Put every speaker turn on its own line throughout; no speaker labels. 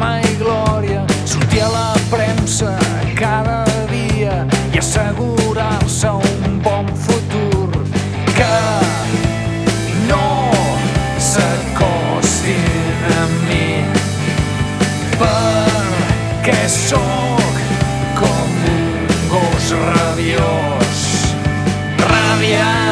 fama i glòria, sortir a la premsa cada dia i assegurar-se un bon futur que no s'acostin a mi. Perquè sóc com un gos rabiós rabiat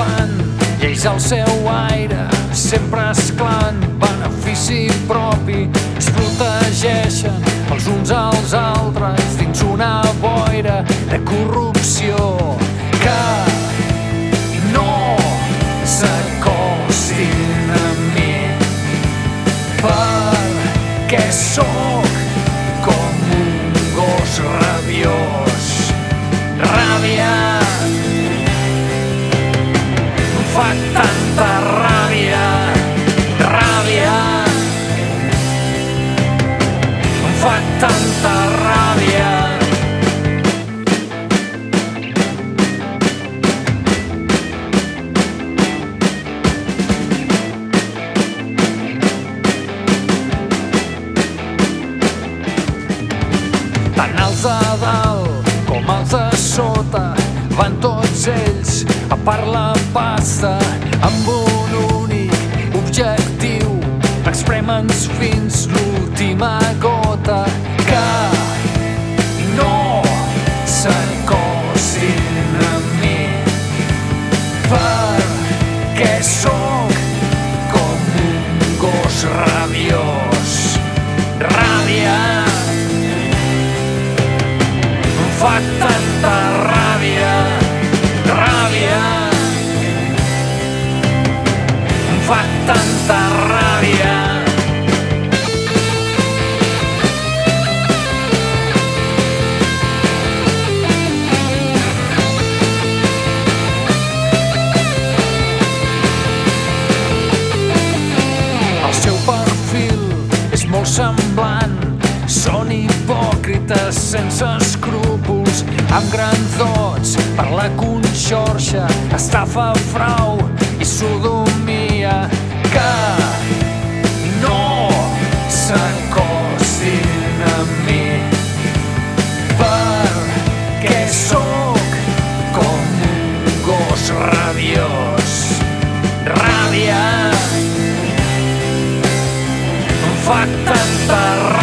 desfan, lleis al seu aire, sempre esclant. Benefici propi, es protegeixen els uns als altres dins una boira de corrupció que no s'acostin a mi perquè sóc sota van tots ells a part la pasta amb un únic objectiu expremens fins l'última gota que molt semblant. Són hipòcrites sense escrúpols, amb grans dots per la conxorxa, estafa, frau i sodomia que no s'acostin a mi perquè sóc com un gos rabiós. Ràbia em fa Barra